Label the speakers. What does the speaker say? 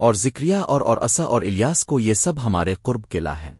Speaker 1: اور ذکریہ اور اور اسا اور الیاس کو یہ سب ہمارے قرب قلعہ ہیں۔